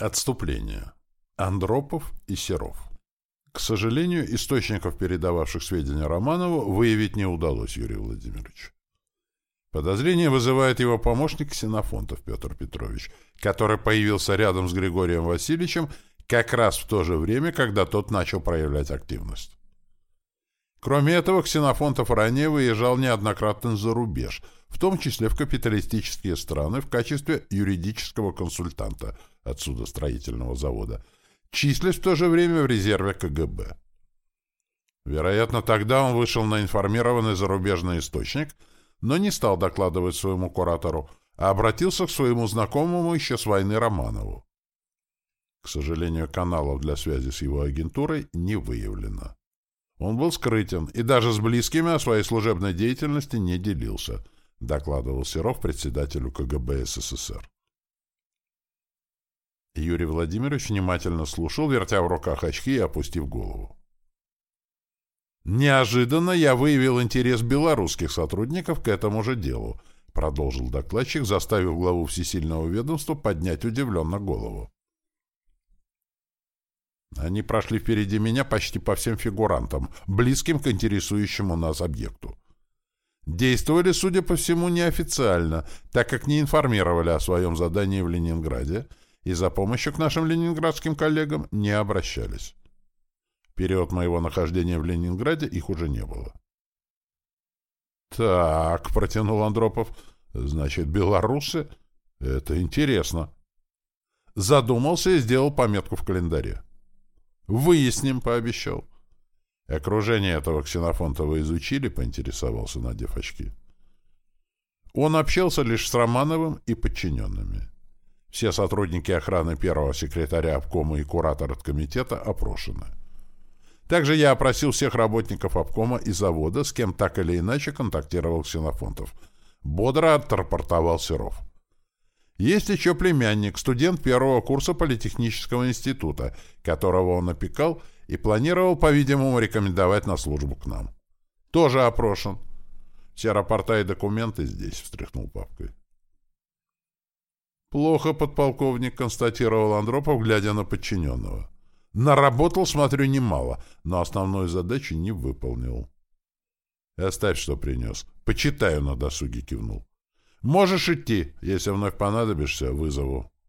Отступление. Андропов и Серов. К сожалению, источников, передававших сведения Романову, выявить не удалось Юрию Владимировичу. Подозрение вызывает его помощник Ксенофонтов Петр Петрович, который появился рядом с Григорием Васильевичем как раз в то же время, когда тот начал проявлять активность. Кроме этого, Ксенофонтов ранее выезжал неоднократно за рубеж, в том числе в капиталистические страны в качестве юридического консультанта отсюда строительного завода, числясь в то же время в резерве КГБ. Вероятно, тогда он вышел на информированный зарубежный источник, но не стал докладывать своему куратору, а обратился к своему знакомому еще с войны Романову. К сожалению, каналов для связи с его агентурой не выявлено. Он был скрытен и даже с близкими о своей служебной деятельности не делился, докладывал Серов председателю КГБ СССР. Юрий Владимирович внимательно слушал, вертя в руках очки и опустив голову. «Неожиданно я выявил интерес белорусских сотрудников к этому же делу», продолжил докладчик, заставив главу всесильного ведомства поднять удивленно голову. Они прошли впереди меня почти по всем фигурантам, близким к интересующему нас объекту. Действовали, судя по всему, неофициально, так как не информировали о своем задании в Ленинграде и за помощью к нашим ленинградским коллегам не обращались. В период моего нахождения в Ленинграде их уже не было. «Так», — протянул Андропов, — «значит, белорусы? Это интересно». Задумался и сделал пометку в календаре. «Выясним», — пообещал. Окружение этого Ксенофонтова изучили, поинтересовался, надев очки. Он общался лишь с Романовым и подчиненными. Все сотрудники охраны первого секретаря обкома и куратор от комитета опрошены. Также я опросил всех работников обкома и завода, с кем так или иначе контактировал Ксенофонтов. Бодро отрапортовал Серов. Есть еще племянник, студент первого курса Политехнического института, которого он опекал и планировал, по-видимому, рекомендовать на службу к нам. Тоже опрошен. Все рапорта и документы здесь, — встряхнул папкой. Плохо, подполковник, — констатировал Андропов, глядя на подчиненного. Наработал, смотрю, немало, но основную задачу не выполнил. Оставь, что принес. Почитаю на досуге, кивнул. Можешь идти. Если вновь понадобишься, вызову.